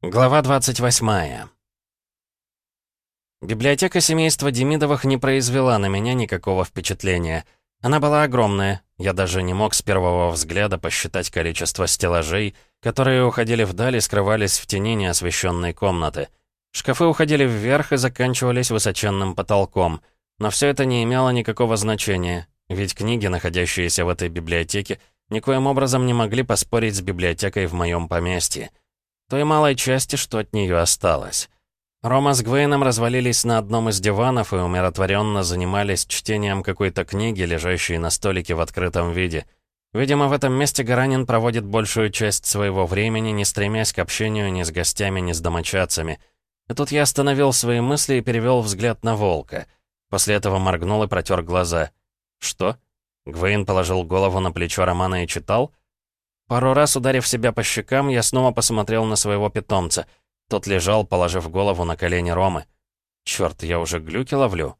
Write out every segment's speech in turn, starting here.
Глава 28. Библиотека семейства Демидовых не произвела на меня никакого впечатления. Она была огромная, я даже не мог с первого взгляда посчитать количество стеллажей, которые уходили вдаль и скрывались в тени неосвещенной комнаты. Шкафы уходили вверх и заканчивались высоченным потолком. Но все это не имело никакого значения, ведь книги, находящиеся в этой библиотеке, никоим образом не могли поспорить с библиотекой в моем поместье той малой части, что от нее осталось. Рома с Гвейном развалились на одном из диванов и умиротворенно занимались чтением какой-то книги, лежащей на столике в открытом виде. Видимо, в этом месте Гаранин проводит большую часть своего времени, не стремясь к общению ни с гостями, ни с домочадцами. И тут я остановил свои мысли и перевел взгляд на волка. После этого моргнул и протер глаза. «Что?» Гвейн положил голову на плечо Романа и читал? Пару раз ударив себя по щекам, я снова посмотрел на своего питомца. Тот лежал, положив голову на колени Ромы. Черт, я уже глюки ловлю.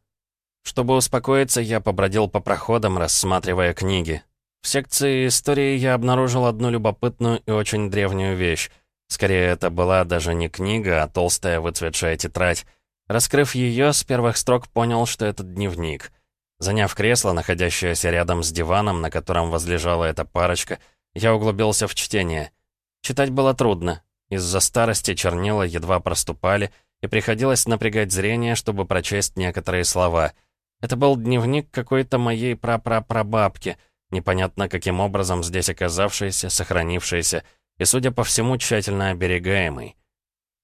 Чтобы успокоиться, я побродил по проходам, рассматривая книги. В секции истории я обнаружил одну любопытную и очень древнюю вещь. Скорее, это была даже не книга, а толстая выцветшая тетрадь. Раскрыв ее, с первых строк понял, что это дневник. Заняв кресло, находящееся рядом с диваном, на котором возлежала эта парочка, я углубился в чтение. Читать было трудно. Из-за старости чернила едва проступали, и приходилось напрягать зрение, чтобы прочесть некоторые слова. Это был дневник какой-то моей прапрапрабабки, непонятно каким образом здесь оказавшийся, сохранившийся и, судя по всему, тщательно оберегаемый.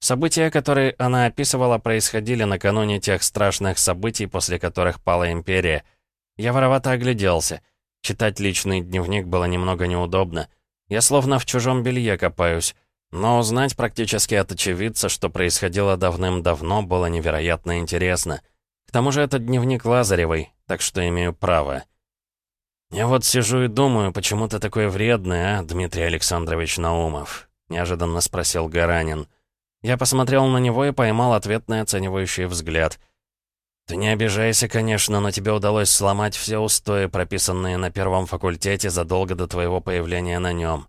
События, которые она описывала, происходили накануне тех страшных событий, после которых пала империя. Я воровато огляделся — Читать личный дневник было немного неудобно. Я словно в чужом белье копаюсь. Но узнать практически от очевидца, что происходило давным-давно, было невероятно интересно. К тому же это дневник Лазаревой, так что имею право. «Я вот сижу и думаю, почему ты такой вредный, а, Дмитрий Александрович Наумов?» — неожиданно спросил Гаранин. Я посмотрел на него и поймал ответный оценивающий взгляд — «Ты не обижайся, конечно, но тебе удалось сломать все устои, прописанные на первом факультете задолго до твоего появления на нем».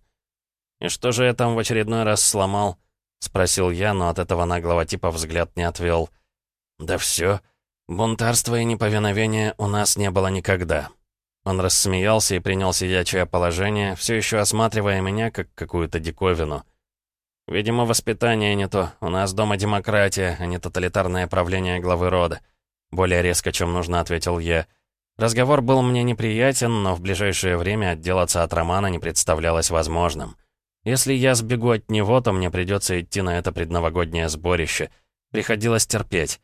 «И что же я там в очередной раз сломал?» — спросил я, но от этого наглого типа взгляд не отвел. «Да все. Бунтарства и неповиновения у нас не было никогда». Он рассмеялся и принял сидячее положение, все еще осматривая меня как какую-то диковину. «Видимо, воспитание не то. У нас дома демократия, а не тоталитарное правление главы рода. Более резко, чем нужно, ответил я. Разговор был мне неприятен, но в ближайшее время отделаться от Романа не представлялось возможным. Если я сбегу от него, то мне придется идти на это предновогоднее сборище. Приходилось терпеть.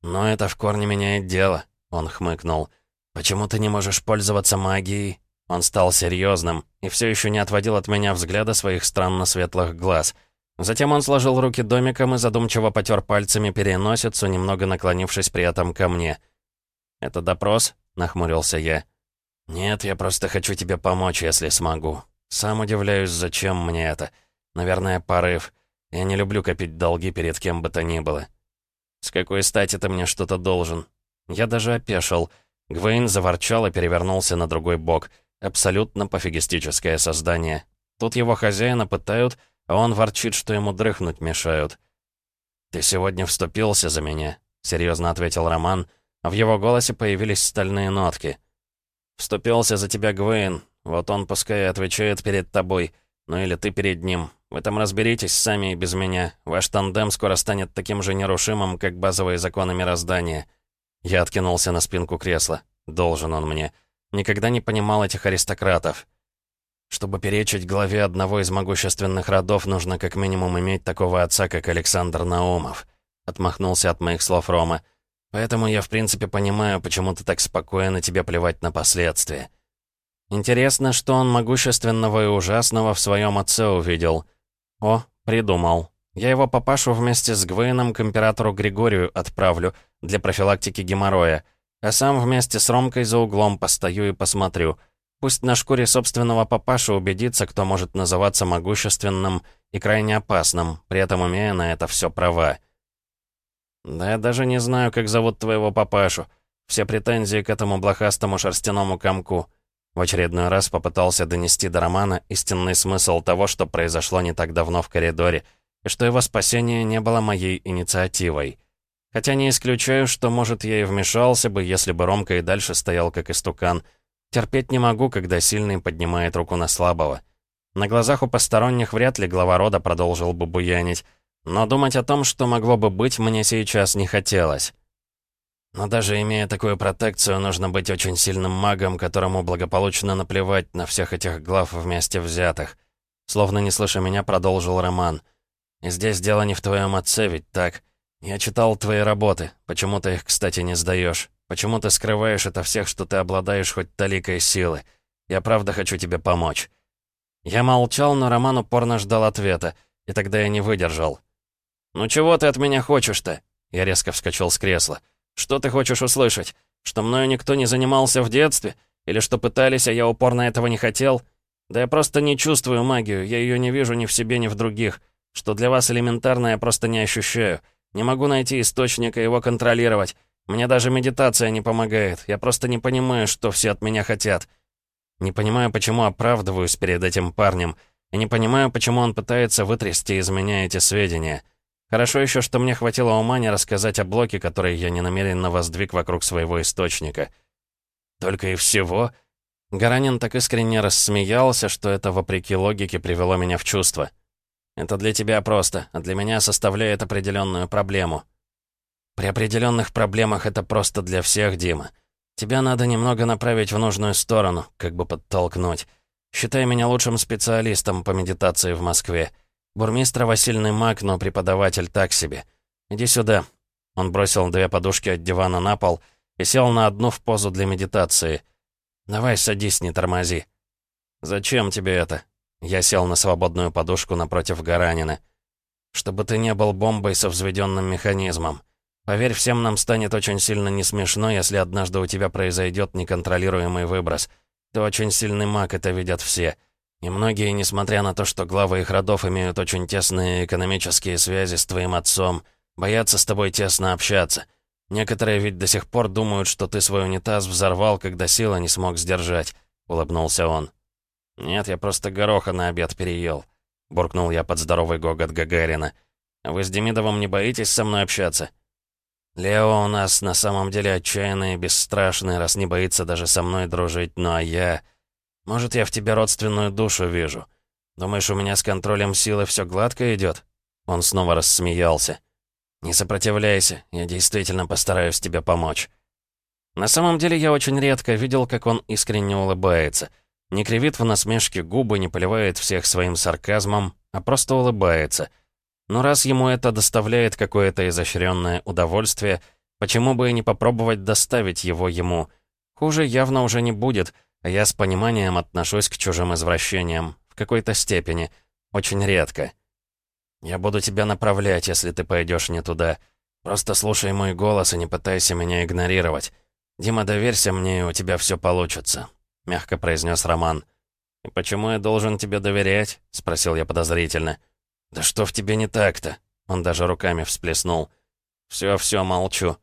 «Но это в корне меняет дело», — он хмыкнул. «Почему ты не можешь пользоваться магией?» Он стал серьезным и все еще не отводил от меня взгляда своих странно светлых глаз — Затем он сложил руки домиком и задумчиво потер пальцами переносицу, немного наклонившись при этом ко мне. «Это допрос?» — нахмурился я. «Нет, я просто хочу тебе помочь, если смогу. Сам удивляюсь, зачем мне это. Наверное, порыв. Я не люблю копить долги перед кем бы то ни было. С какой стати ты мне что-то должен?» Я даже опешил. Гвейн заворчал и перевернулся на другой бок. Абсолютно пофигистическое создание. Тут его хозяина пытают он ворчит, что ему дрыхнуть мешают. «Ты сегодня вступился за меня», — серьезно ответил Роман, в его голосе появились стальные нотки. «Вступился за тебя Гвейн, вот он пускай отвечает перед тобой, ну или ты перед ним. Вы там разберитесь сами и без меня. Ваш тандем скоро станет таким же нерушимым, как базовые законы мироздания». Я откинулся на спинку кресла. Должен он мне. Никогда не понимал этих аристократов. Чтобы перечить главе одного из могущественных родов, нужно как минимум иметь такого отца, как Александр Наумов. Отмахнулся от моих слов Рома. Поэтому я в принципе понимаю, почему ты так спокойно тебе плевать на последствия. Интересно, что он могущественного и ужасного в своем отце увидел. О, придумал. Я его папашу вместе с Гвейном к императору Григорию отправлю для профилактики геморроя, а сам вместе с Ромкой за углом постою и посмотрю — Пусть на шкуре собственного папаши убедится, кто может называться могущественным и крайне опасным, при этом имея на это все права. Да я даже не знаю, как зовут твоего папашу. Все претензии к этому блохастому шерстяному комку. В очередной раз попытался донести до Романа истинный смысл того, что произошло не так давно в коридоре, и что его спасение не было моей инициативой. Хотя не исключаю, что, может, я и вмешался бы, если бы Ромка и дальше стоял как истукан. Терпеть не могу, когда сильный поднимает руку на слабого. На глазах у посторонних вряд ли глава рода продолжил бы буянить, но думать о том, что могло бы быть, мне сейчас не хотелось. Но даже имея такую протекцию, нужно быть очень сильным магом, которому благополучно наплевать на всех этих глав вместе взятых. Словно не слыша меня, продолжил Роман. «И здесь дело не в твоем отце, ведь так? Я читал твои работы. Почему ты их, кстати, не сдаешь? Почему ты скрываешь это всех, что ты обладаешь хоть толикой силы? Я правда хочу тебе помочь». Я молчал, но Роман упорно ждал ответа, и тогда я не выдержал. «Ну чего ты от меня хочешь-то?» Я резко вскочил с кресла. «Что ты хочешь услышать? Что мною никто не занимался в детстве? Или что пытались, а я упорно этого не хотел? Да я просто не чувствую магию, я ее не вижу ни в себе, ни в других. Что для вас элементарно, я просто не ощущаю. Не могу найти источника, его контролировать. Мне даже медитация не помогает. Я просто не понимаю, что все от меня хотят. Не понимаю, почему оправдываюсь перед этим парнем. И не понимаю, почему он пытается вытрясти из меня эти сведения. Хорошо еще, что мне хватило ума не рассказать о блоке, который я не намеренно воздвиг вокруг своего источника. Только и всего... Гаранин так искренне рассмеялся, что это, вопреки логике, привело меня в чувство. «Это для тебя просто, а для меня составляет определенную проблему». «При определенных проблемах это просто для всех, Дима. Тебя надо немного направить в нужную сторону, как бы подтолкнуть. Считай меня лучшим специалистом по медитации в Москве. Бурмистрова сильный маг, но преподаватель так себе. Иди сюда». Он бросил две подушки от дивана на пол и сел на одну в позу для медитации. «Давай садись, не тормози». «Зачем тебе это?» Я сел на свободную подушку напротив Гаранина. «Чтобы ты не был бомбой со взведенным механизмом. Поверь, всем нам станет очень сильно не смешно, если однажды у тебя произойдет неконтролируемый выброс. Ты очень сильный маг, это видят все. И многие, несмотря на то, что главы их родов имеют очень тесные экономические связи с твоим отцом, боятся с тобой тесно общаться. Некоторые ведь до сих пор думают, что ты свой унитаз взорвал, когда сила не смог сдержать», — улыбнулся он. «Нет, я просто гороха на обед переел», — буркнул я под здоровый гогот Гагарина. «Вы с Демидовым не боитесь со мной общаться?» «Лео у нас на самом деле отчаянный и бесстрашный, раз не боится даже со мной дружить, ну а я...» Может, я в тебе родственную душу вижу. Думаешь, у меня с контролем силы все гладко идет? Он снова рассмеялся. «Не сопротивляйся, я действительно постараюсь тебе помочь». На самом деле я очень редко видел, как он искренне улыбается. Не кривит в насмешке губы, не поливает всех своим сарказмом, а просто улыбается. Но раз ему это доставляет какое-то изощренное удовольствие, почему бы и не попробовать доставить его ему? Хуже явно уже не будет — а я с пониманием отношусь к чужим извращениям. В какой-то степени. Очень редко. Я буду тебя направлять, если ты пойдешь не туда. Просто слушай мой голос и не пытайся меня игнорировать. Дима, доверься мне, и у тебя все получится», — мягко произнес Роман. «И почему я должен тебе доверять?» — спросил я подозрительно. «Да что в тебе не так-то?» Он даже руками всплеснул. «Все, все, молчу».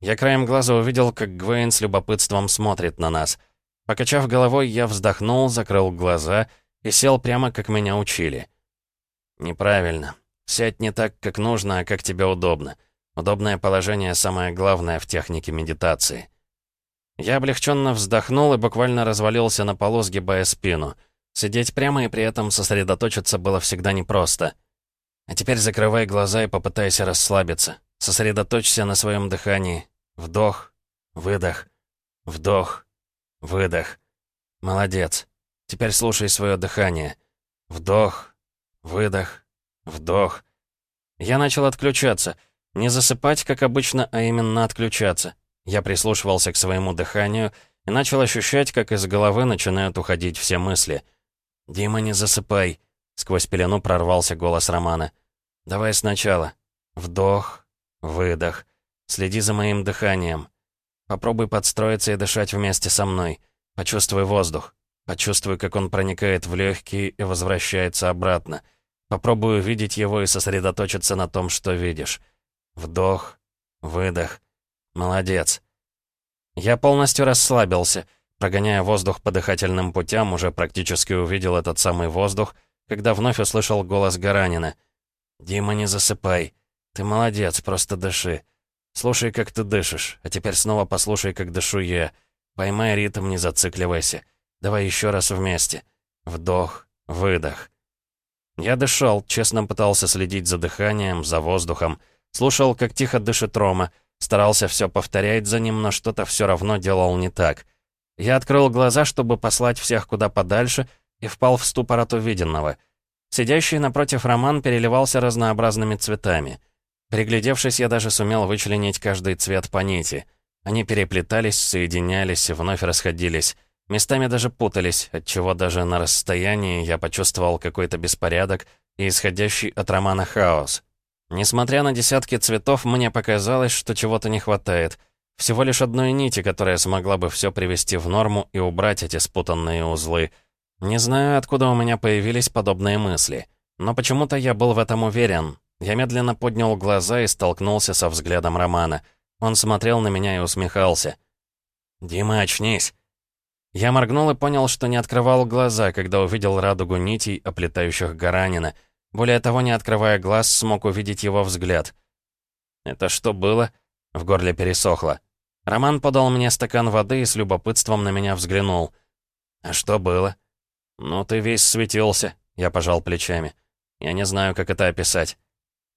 Я краем глаза увидел, как Гвейн с любопытством смотрит на нас — Покачав головой, я вздохнул, закрыл глаза и сел прямо, как меня учили. «Неправильно. Сядь не так, как нужно, а как тебе удобно. Удобное положение — самое главное в технике медитации». Я облегченно вздохнул и буквально развалился на полу, сгибая спину. Сидеть прямо и при этом сосредоточиться было всегда непросто. А теперь закрывай глаза и попытайся расслабиться. Сосредоточься на своем дыхании. Вдох, выдох, вдох, Выдох. Молодец. Теперь слушай свое дыхание. Вдох, выдох, вдох. Я начал отключаться. Не засыпать, как обычно, а именно отключаться. Я прислушивался к своему дыханию и начал ощущать, как из головы начинают уходить все мысли. «Дима, не засыпай!» Сквозь пелену прорвался голос Романа. «Давай сначала. Вдох, выдох. Следи за моим дыханием. Попробуй подстроиться и дышать вместе со мной. Почувствуй воздух. Почувствуй, как он проникает в легкие и возвращается обратно. Попробуй увидеть его и сосредоточиться на том, что видишь. Вдох, выдох. Молодец. Я полностью расслабился. Прогоняя воздух по дыхательным путям, уже практически увидел этот самый воздух, когда вновь услышал голос Гаранина. «Дима, не засыпай. Ты молодец, просто дыши. Слушай, как ты дышишь, а теперь снова послушай, как дышу я. Поймай ритм, не зацикливайся. Давай еще раз вместе. Вдох, выдох». Я дышал, честно пытался следить за дыханием, за воздухом. Слушал, как тихо дышит Рома. Старался все повторять за ним, но что-то все равно делал не так. Я открыл глаза, чтобы послать всех куда подальше, и впал в ступор от увиденного. Сидящий напротив Роман переливался разнообразными цветами. Приглядевшись, я даже сумел вычленить каждый цвет по нити. Они переплетались, соединялись вновь расходились. Местами даже путались, отчего даже на расстоянии я почувствовал какой-то беспорядок и исходящий от Романа хаос. Несмотря на десятки цветов, мне показалось, что чего-то не хватает — всего лишь одной нити, которая смогла бы все привести в норму и убрать эти спутанные узлы. Не знаю, откуда у меня появились подобные мысли. Но почему-то я был в этом уверен. Я медленно поднял глаза и столкнулся со взглядом Романа. Он смотрел на меня и усмехался. «Дима, очнись!» Я моргнул и понял, что не открывал глаза, когда увидел радугу нитей, оплетающих Гаранина. Более того, не открывая глаз, смог увидеть его взгляд. «Это что было?» В горле пересохло. Роман подал мне стакан воды и с любопытством на меня взглянул. «А что было?» «Ну, ты весь светился», — я пожал плечами. «Я не знаю, как это описать».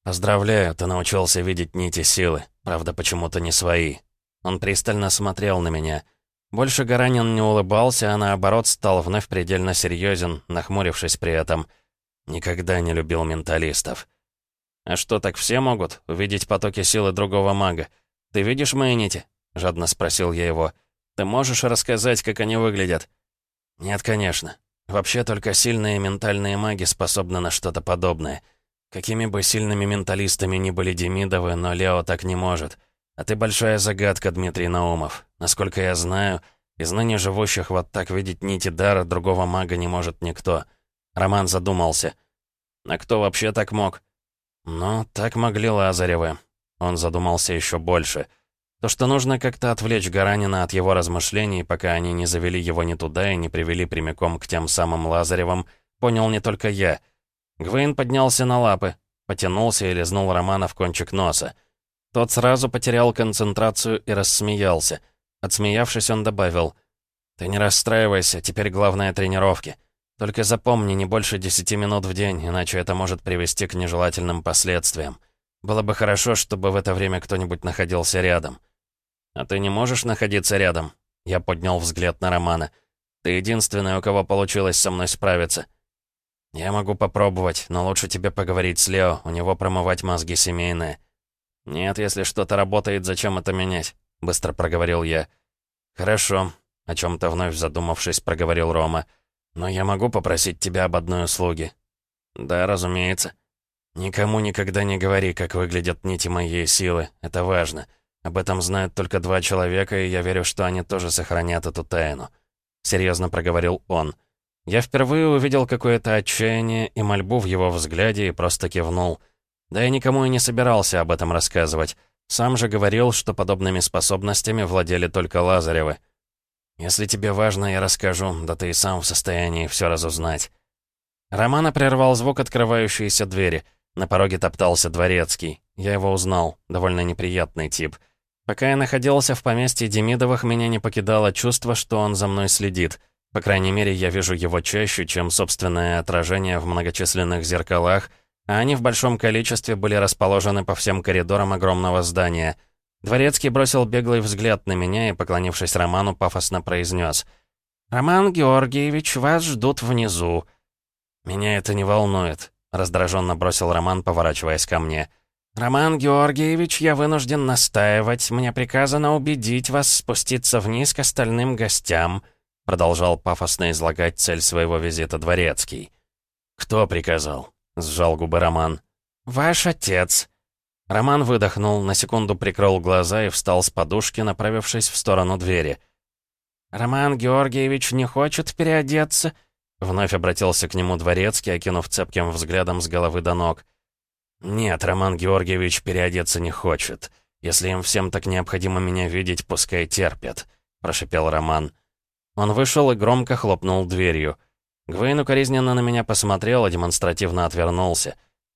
«Поздравляю, ты научился видеть нити силы, правда, почему-то не свои». Он пристально смотрел на меня. Больше Гаранин не улыбался, а наоборот стал вновь предельно серьезен, нахмурившись при этом. Никогда не любил менталистов. «А что, так все могут? Увидеть потоки силы другого мага? Ты видишь мои нити?» — жадно спросил я его. «Ты можешь рассказать, как они выглядят?» «Нет, конечно. Вообще только сильные ментальные маги способны на что-то подобное. Какими бы сильными менталистами ни были Демидовы, но Лео так не может. А ты большая загадка, Дмитрий Наумов. Насколько я знаю, из ныне живущих вот так видеть нити дара другого мага не может никто». Роман задумался. «А кто вообще так мог?» «Ну, так могли Лазаревы». Он задумался еще больше — то, что нужно как-то отвлечь Гаранина от его размышлений, пока они не завели его не туда и не привели прямиком к тем самым Лазаревым, понял не только я. Гвейн поднялся на лапы, потянулся и лизнул Романа в кончик носа. Тот сразу потерял концентрацию и рассмеялся. Отсмеявшись, он добавил, «Ты не расстраивайся, теперь главное тренировки. Только запомни, не больше десяти минут в день, иначе это может привести к нежелательным последствиям. Было бы хорошо, чтобы в это время кто-нибудь находился рядом». «А ты не можешь находиться рядом?» Я поднял взгляд на Романа. «Ты единственный, у кого получилось со мной справиться». «Я могу попробовать, но лучше тебе поговорить с Лео, у него промывать мозги семейные». «Нет, если что-то работает, зачем это менять?» — быстро проговорил я. «Хорошо», — о чем то вновь задумавшись, проговорил Рома. «Но я могу попросить тебя об одной услуге?» «Да, разумеется». «Никому никогда не говори, как выглядят нити моей силы, это важно». Об этом знают только два человека, и я верю, что они тоже сохранят эту тайну. Серьезно проговорил он. Я впервые увидел какое-то отчаяние и мольбу в его взгляде и просто кивнул. Да я никому и не собирался об этом рассказывать. Сам же говорил, что подобными способностями владели только Лазаревы. «Если тебе важно, я расскажу, да ты и сам в состоянии все разузнать». Романа прервал звук открывающейся двери. На пороге топтался дворецкий. Я его узнал. Довольно неприятный тип. Пока я находился в поместье Демидовых, меня не покидало чувство, что он за мной следит. По крайней мере, я вижу его чаще, чем собственное отражение в многочисленных зеркалах, а они в большом количестве были расположены по всем коридорам огромного здания. Дворецкий бросил беглый взгляд на меня и, поклонившись Роману, пафосно произнес. «Роман Георгиевич, вас ждут внизу». «Меня это не волнует», — раздраженно бросил Роман, поворачиваясь ко мне. «Роман «Роман Георгиевич, я вынужден настаивать. Мне приказано убедить вас спуститься вниз к остальным гостям», продолжал пафосно излагать цель своего визита Дворецкий. «Кто приказал?» — сжал губы Роман. «Ваш отец». Роман выдохнул, на секунду прикрыл глаза и встал с подушки, направившись в сторону двери. «Роман Георгиевич не хочет переодеться?» Вновь обратился к нему Дворецкий, окинув цепким взглядом с головы до ног. «Нет, Роман Георгиевич переодеться не хочет. Если им всем так необходимо меня видеть, пускай терпят», — прошипел Роман. Он вышел и громко хлопнул дверью. Гвейн укоризненно на меня посмотрел и демонстративно отвернулся.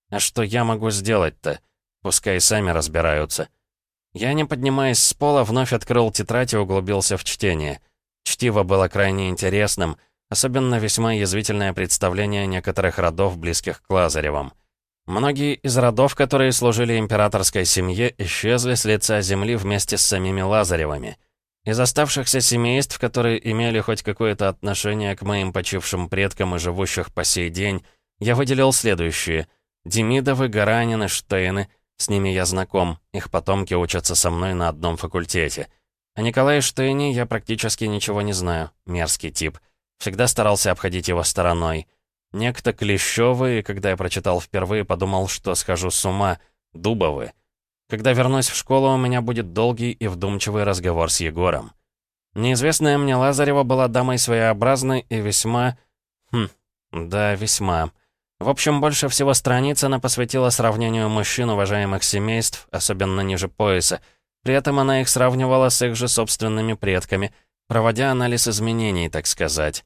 А что я могу сделать-то? Пускай сами разбираются. Я, не поднимаясь с пола, вновь открыл тетрадь и углубился в чтение. Чтиво было крайне интересным, особенно весьма язвительное представление некоторых родов, близких к Лазаревым. Многие из родов, которые служили императорской семье, исчезли с лица земли вместе с самими Лазаревыми. Из оставшихся семейств, которые имели хоть какое-то отношение к моим почившим предкам и живущих по сей день, я выделил следующие. Демидовы, Гаранины, Штейны. С ними я знаком, их потомки учатся со мной на одном факультете. О Николае Штейне я практически ничего не знаю, мерзкий тип. Всегда старался обходить его стороной. Некто Клещёвый, когда я прочитал впервые, подумал, что схожу с ума. Дубовы. Когда вернусь в школу, у меня будет долгий и вдумчивый разговор с Егором. Неизвестная мне Лазарева была дамой своеобразной и весьма... Хм, да, весьма. В общем, больше всего страниц она посвятила сравнению мужчин уважаемых семейств, особенно ниже пояса. При этом она их сравнивала с их же собственными предками, проводя анализ изменений, так сказать.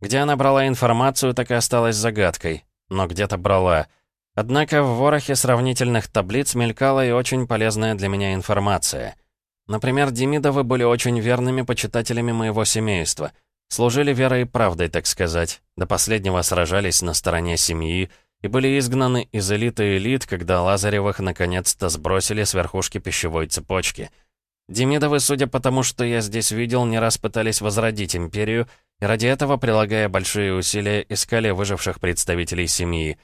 Где она брала информацию, так и осталась загадкой. Но где-то брала. Однако в ворохе сравнительных таблиц мелькала и очень полезная для меня информация. Например, Демидовы были очень верными почитателями моего семейства. Служили верой и правдой, так сказать. До последнего сражались на стороне семьи и были изгнаны из элиты элит, когда Лазаревых наконец-то сбросили с верхушки пищевой цепочки. Демидовы, судя по тому, что я здесь видел, не раз пытались возродить империю, и ради этого, прилагая большие усилия, искали выживших представителей семьи.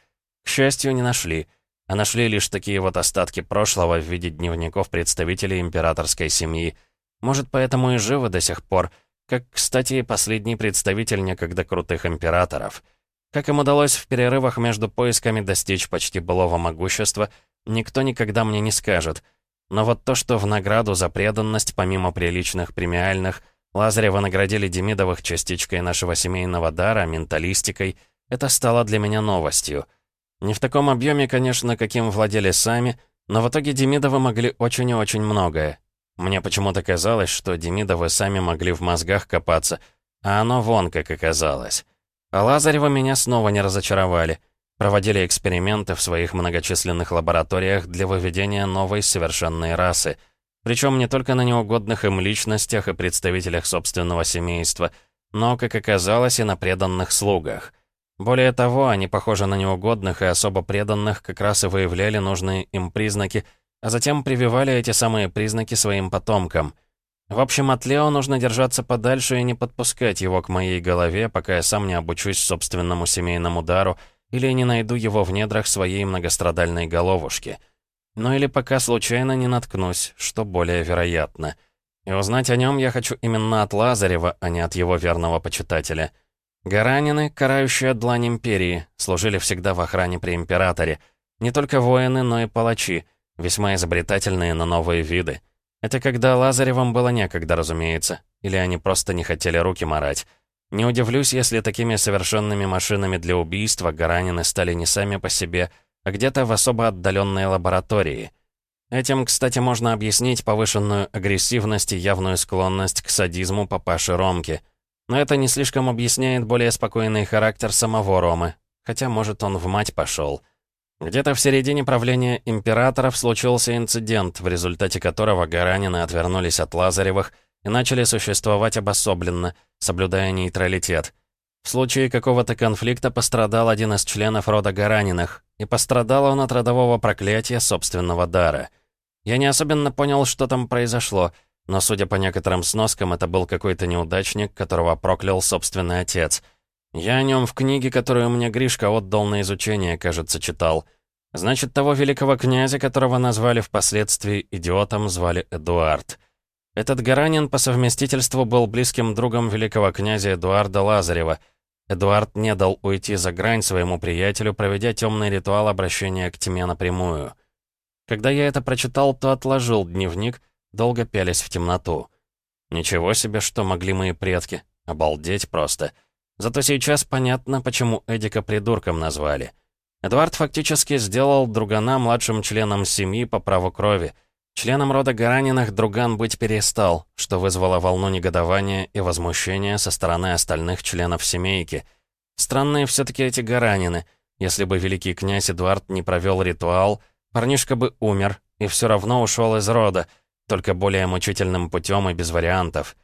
К счастью, не нашли, а нашли лишь такие вот остатки прошлого в виде дневников представителей императорской семьи. Может, поэтому и живы до сих пор, как, кстати, последний представитель некогда крутых императоров. Как им удалось в перерывах между поисками достичь почти былого могущества, никто никогда мне не скажет. Но вот то, что в награду за преданность, помимо приличных премиальных, Лазарева наградили Демидовых частичкой нашего семейного дара, менталистикой. Это стало для меня новостью. Не в таком объеме, конечно, каким владели сами, но в итоге Демидовы могли очень и очень многое. Мне почему-то казалось, что Демидовы сами могли в мозгах копаться, а оно вон как оказалось. А Лазарева меня снова не разочаровали. Проводили эксперименты в своих многочисленных лабораториях для выведения новой совершенной расы — причем не только на неугодных им личностях и представителях собственного семейства, но, как оказалось, и на преданных слугах. Более того, они, похоже на неугодных и особо преданных, как раз и выявляли нужные им признаки, а затем прививали эти самые признаки своим потомкам. В общем, от Лео нужно держаться подальше и не подпускать его к моей голове, пока я сам не обучусь собственному семейному дару или не найду его в недрах своей многострадальной головушки — ну или пока случайно не наткнусь, что более вероятно. И узнать о нем я хочу именно от Лазарева, а не от его верного почитателя. Гаранины, карающая длань Империи, служили всегда в охране при Императоре. Не только воины, но и палачи, весьма изобретательные на новые виды. Это когда Лазаревым было некогда, разумеется. Или они просто не хотели руки марать. Не удивлюсь, если такими совершенными машинами для убийства гаранины стали не сами по себе, а где-то в особо отдаленной лаборатории. Этим, кстати, можно объяснить повышенную агрессивность и явную склонность к садизму папаши Ромки. Но это не слишком объясняет более спокойный характер самого Ромы, хотя, может, он в мать пошел. Где-то в середине правления императоров случился инцидент, в результате которого Гаранины отвернулись от Лазаревых и начали существовать обособленно, соблюдая нейтралитет. В случае какого-то конфликта пострадал один из членов рода Гараниных, и пострадал он от родового проклятия собственного дара. Я не особенно понял, что там произошло, но, судя по некоторым сноскам, это был какой-то неудачник, которого проклял собственный отец. Я о нем в книге, которую мне Гришка отдал на изучение, кажется, читал. Значит, того великого князя, которого назвали впоследствии идиотом, звали Эдуард. Этот Гаранин по совместительству был близким другом великого князя Эдуарда Лазарева — Эдуард не дал уйти за грань своему приятелю, проведя темный ритуал обращения к тьме напрямую. Когда я это прочитал, то отложил дневник, долго пялись в темноту. Ничего себе, что могли мои предки. Обалдеть просто. Зато сейчас понятно, почему Эдика придурком назвали. Эдуард фактически сделал другана младшим членом семьи по праву крови — Членом рода Гараниных друган быть перестал, что вызвало волну негодования и возмущения со стороны остальных членов семейки. Странные все таки эти Гаранины. Если бы великий князь Эдуард не провел ритуал, парнишка бы умер и все равно ушел из рода, только более мучительным путем и без вариантов.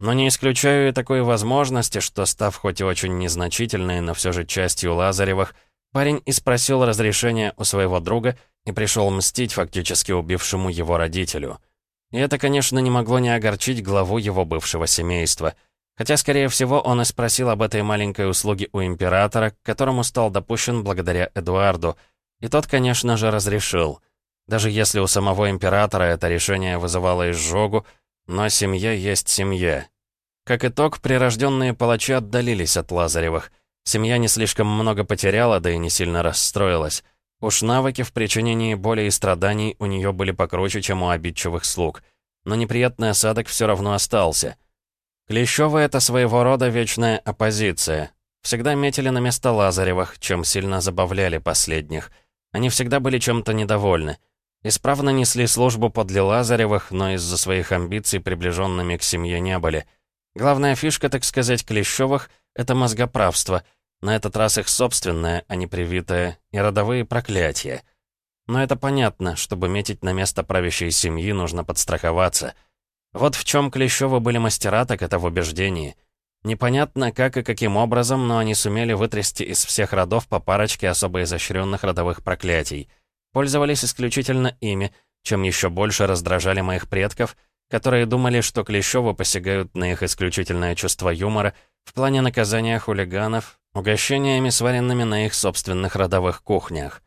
Но не исключаю и такой возможности, что, став хоть и очень незначительной, но все же частью Лазаревых, парень и спросил разрешения у своего друга и пришел мстить фактически убившему его родителю. И это, конечно, не могло не огорчить главу его бывшего семейства. Хотя, скорее всего, он и спросил об этой маленькой услуге у императора, к которому стал допущен благодаря Эдуарду. И тот, конечно же, разрешил. Даже если у самого императора это решение вызывало изжогу, но семья есть семья. Как итог, прирожденные палачи отдалились от Лазаревых. Семья не слишком много потеряла, да и не сильно расстроилась. Уж навыки в причинении боли и страданий у нее были покруче, чем у обидчивых слуг. Но неприятный осадок все равно остался. Клещёвы — это своего рода вечная оппозиция. Всегда метили на место Лазаревых, чем сильно забавляли последних. Они всегда были чем-то недовольны. Исправно несли службу подле Лазаревых, но из-за своих амбиций приближенными к семье не были. Главная фишка, так сказать, Клещевых — это мозгоправство. На этот раз их собственное, а не привитое, и родовые проклятия. Но это понятно, чтобы метить на место правящей семьи, нужно подстраховаться. Вот в чем Клещевы были мастера, так это в убеждении. Непонятно, как и каким образом, но они сумели вытрясти из всех родов по парочке особо изощренных родовых проклятий — пользовались исключительно ими, чем еще больше раздражали моих предков, которые думали, что Клещёвы посягают на их исключительное чувство юмора в плане наказания хулиганов, угощениями, сваренными на их собственных родовых кухнях.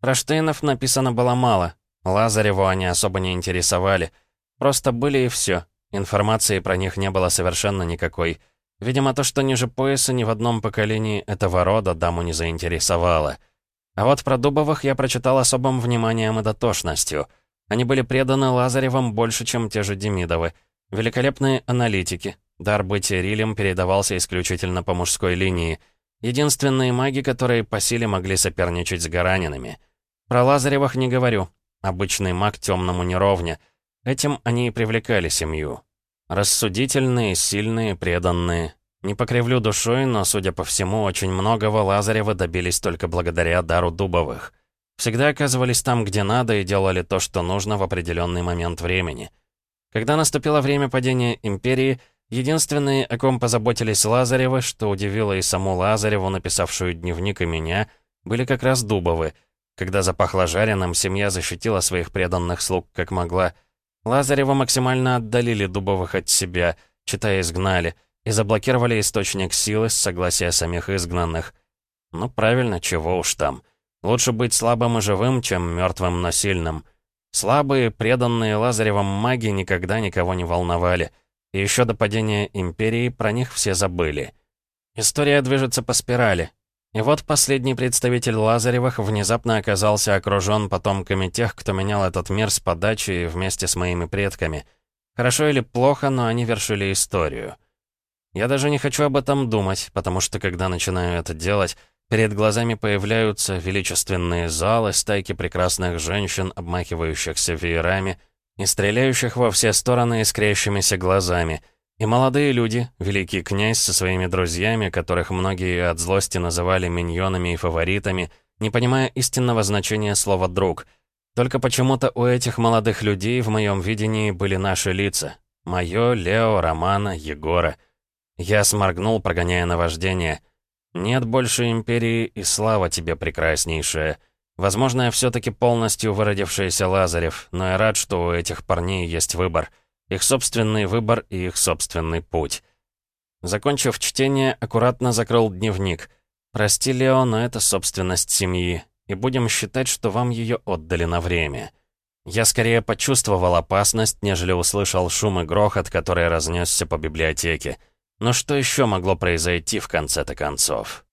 Про Штейнов написано было мало, Лазареву они особо не интересовали. Просто были и все. Информации про них не было совершенно никакой. Видимо, то, что ниже пояса ни в одном поколении этого рода даму не заинтересовало. А вот про Дубовых я прочитал особым вниманием и дотошностью. Они были преданы Лазаревым больше, чем те же Демидовы. Великолепные аналитики. Дар быть Рилем передавался исключительно по мужской линии. Единственные маги, которые по силе могли соперничать с Гаранинами. Про Лазаревых не говорю. Обычный маг темному не ровня. Этим они и привлекали семью. Рассудительные, сильные, преданные. Не покривлю душой, но, судя по всему, очень многого Лазаревы добились только благодаря дару Дубовых. Всегда оказывались там, где надо, и делали то, что нужно в определенный момент времени. Когда наступило время падения Империи, единственные, о ком позаботились Лазаревы, что удивило и саму Лазареву, написавшую дневник и меня, были как раз Дубовы. Когда запахло жареным, семья защитила своих преданных слуг как могла. Лазарева максимально отдалили Дубовых от себя, читая изгнали — и заблокировали источник силы с согласия самих изгнанных. Ну правильно, чего уж там. Лучше быть слабым и живым, чем мертвым, но сильным. Слабые, преданные Лазаревым маги никогда никого не волновали. И еще до падения Империи про них все забыли. История движется по спирали. И вот последний представитель Лазаревых внезапно оказался окружен потомками тех, кто менял этот мир с подачи вместе с моими предками. Хорошо или плохо, но они вершили историю. Я даже не хочу об этом думать, потому что когда начинаю это делать, перед глазами появляются величественные залы, стайки прекрасных женщин, обмахивающихся веерами и стреляющих во все стороны искрящимися глазами, и молодые люди, великий князь со своими друзьями, которых многие от злости называли миньонами и фаворитами, не понимая истинного значения слова «друг». Только почему-то у этих молодых людей в моем видении были наши лица. Мое, Лео, Романа, Егора — я сморгнул, прогоняя наваждение. «Нет больше Империи, и слава тебе, прекраснейшая. Возможно, я все-таки полностью выродившийся Лазарев, но я рад, что у этих парней есть выбор. Их собственный выбор и их собственный путь». Закончив чтение, аккуратно закрыл дневник. «Прости, Лео, но это собственность семьи, и будем считать, что вам ее отдали на время». Я скорее почувствовал опасность, нежели услышал шум и грохот, который разнесся по библиотеке. Но что еще могло произойти в конце-то концов?